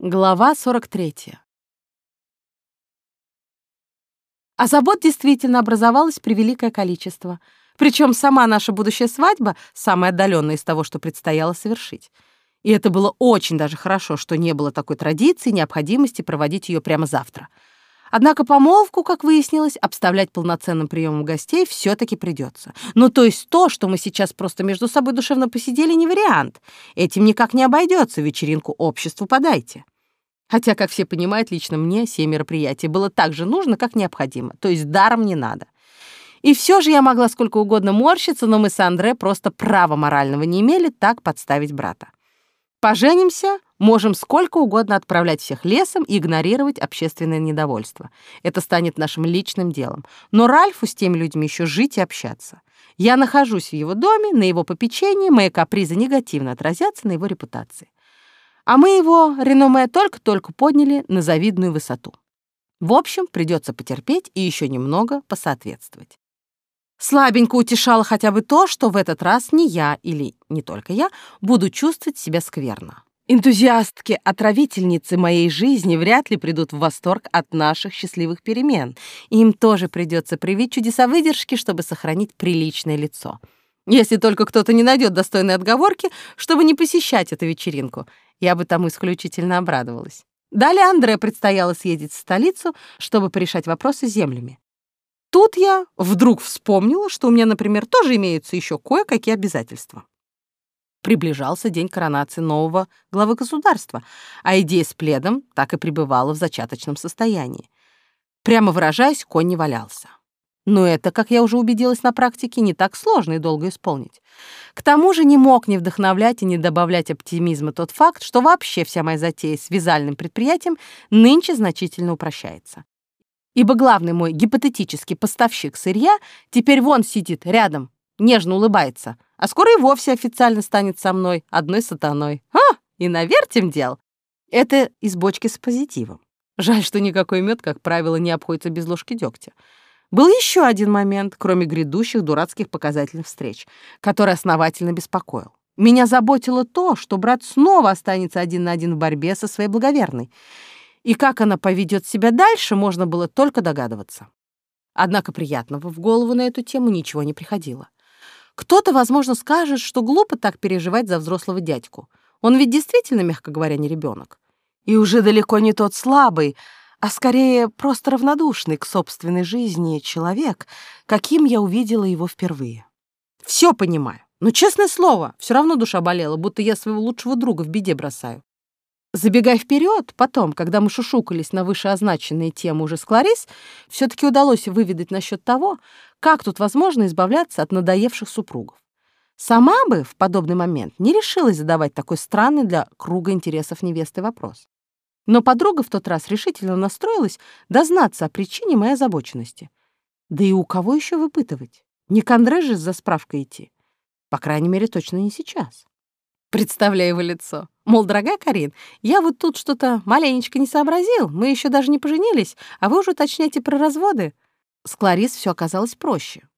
Глава 43. А забот действительно образовалось превеликое количество. Причем сама наша будущая свадьба — самая отдаленная из того, что предстояло совершить. И это было очень даже хорошо, что не было такой традиции, необходимости проводить ее прямо завтра. Однако помолвку, как выяснилось, обставлять полноценным приемом гостей все таки придется. Ну, то есть то, что мы сейчас просто между собой душевно посидели, не вариант. Этим никак не обойдется, вечеринку обществу подайте. Хотя, как все понимают, лично мне все мероприятия было так же нужно, как необходимо, то есть даром не надо. И все же я могла сколько угодно морщиться, но мы с Андре просто права морального не имели так подставить брата. Поженимся, можем сколько угодно отправлять всех лесом и игнорировать общественное недовольство. Это станет нашим личным делом. Но Ральфу с теми людьми еще жить и общаться. Я нахожусь в его доме, на его попечении, мои капризы негативно отразятся на его репутации а мы его реноме только-только подняли на завидную высоту. В общем, придется потерпеть и еще немного посоответствовать. Слабенько утешало хотя бы то, что в этот раз не я, или не только я, буду чувствовать себя скверно. Энтузиастки-отравительницы моей жизни вряд ли придут в восторг от наших счастливых перемен. Им тоже придется привить чудеса выдержки, чтобы сохранить приличное лицо. Если только кто-то не найдет достойной отговорки, чтобы не посещать эту вечеринку — я бы тому исключительно обрадовалась. Далее Андре предстояло съездить в столицу, чтобы порешать вопросы с землями. Тут я вдруг вспомнила, что у меня, например, тоже имеются еще кое-какие обязательства. Приближался день коронации нового главы государства, а идея с пледом так и пребывала в зачаточном состоянии. Прямо выражаясь, конь не валялся. Но это, как я уже убедилась на практике, не так сложно и долго исполнить. К тому же не мог не вдохновлять и не добавлять оптимизма тот факт, что вообще вся моя затея с вязальным предприятием нынче значительно упрощается. Ибо главный мой гипотетический поставщик сырья теперь вон сидит рядом, нежно улыбается, а скоро и вовсе официально станет со мной одной сатаной. А, и навертим дел. Это из бочки с позитивом. Жаль, что никакой мед, как правило, не обходится без ложки дегтя. Был еще один момент, кроме грядущих дурацких показательных встреч, который основательно беспокоил. Меня заботило то, что брат снова останется один на один в борьбе со своей благоверной. И как она поведет себя дальше, можно было только догадываться. Однако приятного в голову на эту тему ничего не приходило. Кто-то, возможно, скажет, что глупо так переживать за взрослого дядьку. Он ведь действительно, мягко говоря, не ребенок. И уже далеко не тот слабый, а скорее просто равнодушный к собственной жизни человек, каким я увидела его впервые. Все понимаю, но, честное слово, все равно душа болела, будто я своего лучшего друга в беде бросаю. Забегая вперед, потом, когда мы шушукались на вышеозначенные темы уже с Кларис, все-таки удалось выведать насчет того, как тут возможно избавляться от надоевших супругов. Сама бы в подобный момент не решилась задавать такой странный для круга интересов невесты вопрос. Но подруга в тот раз решительно настроилась дознаться о причине моей озабоченности. Да и у кого еще выпытывать? Не к Андре же за справкой идти. По крайней мере, точно не сейчас. Представляю его лицо. Мол, дорогая Карин, я вот тут что-то маленечко не сообразил, мы еще даже не поженились, а вы уже уточняете про разводы. С Кларис все оказалось проще.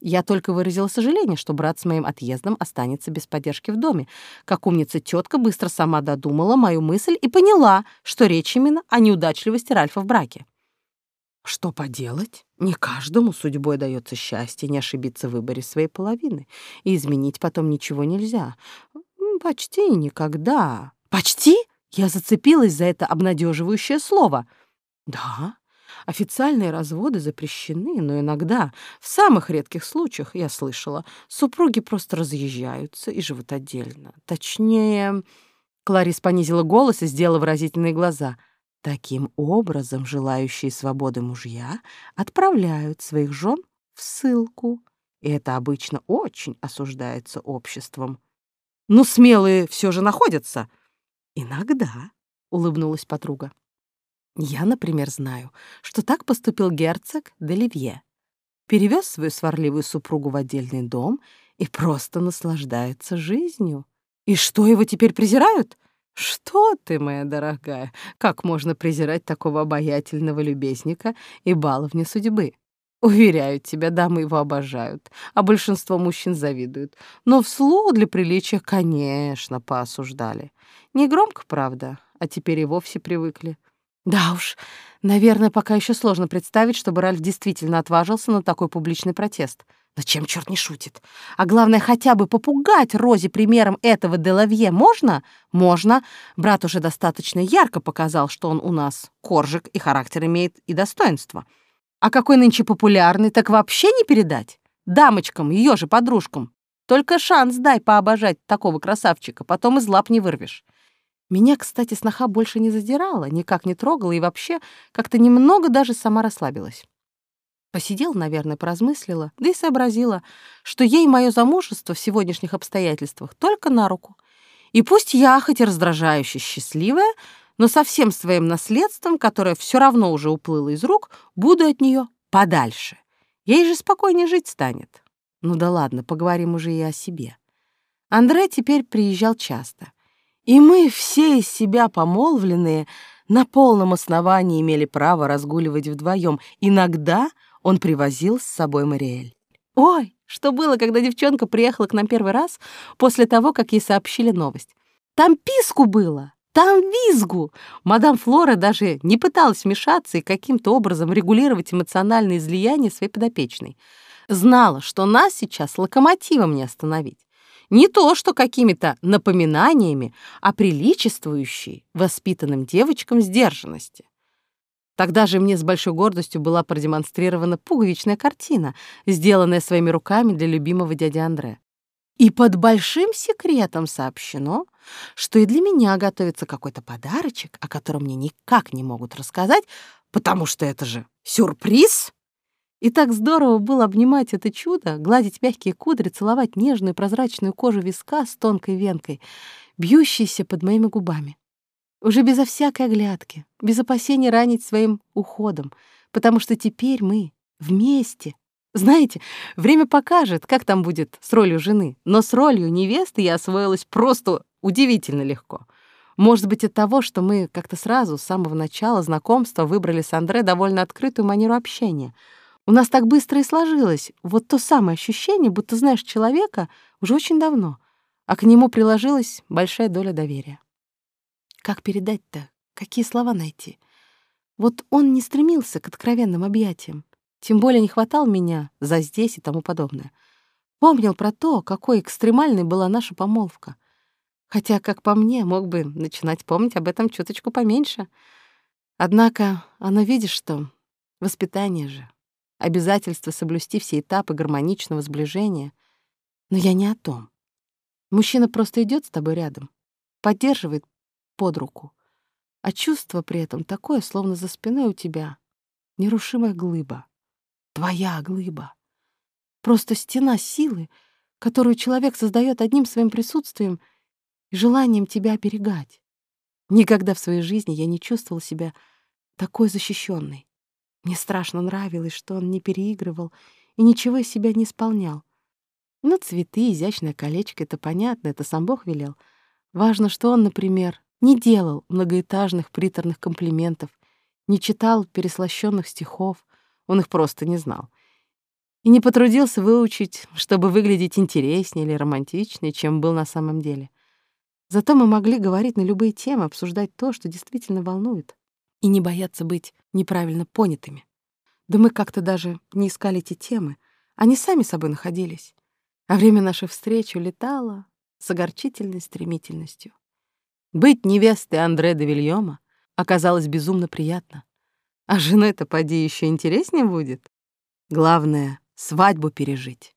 Я только выразила сожаление, что брат с моим отъездом останется без поддержки в доме. Как умница тетка быстро сама додумала мою мысль и поняла, что речь именно о неудачливости Ральфа в браке. Что поделать? Не каждому судьбой дается счастье не ошибиться в выборе своей половины, и изменить потом ничего нельзя. Почти никогда. Почти? Я зацепилась за это обнадеживающее слово. Да, Официальные разводы запрещены, но иногда, в самых редких случаях, я слышала, супруги просто разъезжаются и живут отдельно. Точнее, Кларис понизила голос и сделала выразительные глаза. Таким образом, желающие свободы мужья отправляют своих жен в ссылку, и это обычно очень осуждается обществом. Но смелые все же находятся. Иногда, — улыбнулась подруга. Я, например, знаю, что так поступил герцог Деливье. Перевез свою сварливую супругу в отдельный дом и просто наслаждается жизнью. И что, его теперь презирают? Что ты, моя дорогая, как можно презирать такого обаятельного любезника и баловня судьбы? Уверяю тебя, дамы его обожают, а большинство мужчин завидуют. Но вслух для приличия, конечно, поосуждали. Не громко, правда, а теперь и вовсе привыкли. Да уж, наверное, пока еще сложно представить, чтобы Ральф действительно отважился на такой публичный протест. Но чем черт не шутит? А главное, хотя бы попугать Рози примером этого Делавье можно? Можно. Брат уже достаточно ярко показал, что он у нас коржик и характер имеет, и достоинство. А какой нынче популярный, так вообще не передать. Дамочкам, ее же подружкам. Только шанс дай пообожать такого красавчика, потом из лап не вырвешь. Меня, кстати, сноха больше не задирала, никак не трогала и вообще как-то немного даже сама расслабилась. Посидела, наверное, поразмыслила, да и сообразила, что ей мое замужество в сегодняшних обстоятельствах только на руку. И пусть я, хоть и раздражающе счастливая, но со всем своим наследством, которое все равно уже уплыло из рук, буду от нее подальше. Ей же спокойнее жить станет. Ну да ладно, поговорим уже и о себе. Андре теперь приезжал часто — и мы все из себя помолвленные на полном основании имели право разгуливать вдвоем. Иногда он привозил с собой Мариэль. Ой, что было, когда девчонка приехала к нам первый раз после того, как ей сообщили новость. Там писку было, там визгу. Мадам Флора даже не пыталась вмешаться и каким-то образом регулировать эмоциональное излияние своей подопечной. Знала, что нас сейчас локомотивом не остановить. Не то, что какими-то напоминаниями, а приличествующей воспитанным девочкам сдержанности. Тогда же мне с большой гордостью была продемонстрирована пуговичная картина, сделанная своими руками для любимого дяди Андре. И под большим секретом сообщено, что и для меня готовится какой-то подарочек, о котором мне никак не могут рассказать, потому что это же сюрприз. И так здорово было обнимать это чудо, гладить мягкие кудри, целовать нежную прозрачную кожу виска с тонкой венкой, бьющейся под моими губами. Уже безо всякой оглядки, без опасения ранить своим уходом, потому что теперь мы вместе. Знаете, время покажет, как там будет с ролью жены, но с ролью невесты я освоилась просто удивительно легко. Может быть, от того, что мы как-то сразу, с самого начала знакомства, выбрали с Андре довольно открытую манеру общения — у нас так быстро и сложилось. Вот то самое ощущение, будто знаешь человека уже очень давно, а к нему приложилась большая доля доверия. Как передать-то? Какие слова найти? Вот он не стремился к откровенным объятиям, тем более не хватал меня за здесь и тому подобное. Помнил про то, какой экстремальной была наша помолвка. Хотя, как по мне, мог бы начинать помнить об этом чуточку поменьше. Однако оно, видишь что, воспитание же обязательство соблюсти все этапы гармоничного сближения. Но я не о том. Мужчина просто идет с тобой рядом, поддерживает под руку, а чувство при этом такое, словно за спиной у тебя нерушимая глыба, твоя глыба. Просто стена силы, которую человек создает одним своим присутствием и желанием тебя оберегать. Никогда в своей жизни я не чувствовала себя такой защищенной. Мне страшно нравилось, что он не переигрывал и ничего из себя не исполнял. Ну, цветы, изящное колечко — это понятно, это сам Бог велел. Важно, что он, например, не делал многоэтажных приторных комплиментов, не читал переслащенных стихов, он их просто не знал. И не потрудился выучить, чтобы выглядеть интереснее или романтичнее, чем был на самом деле. Зато мы могли говорить на любые темы, обсуждать то, что действительно волнует и не бояться быть неправильно понятыми. Да мы как-то даже не искали эти темы, они сами собой находились. А время нашей встречи улетало с огорчительной стремительностью. Быть невестой Андре де Вильома оказалось безумно приятно. А женой-то поди еще интереснее будет. Главное — свадьбу пережить.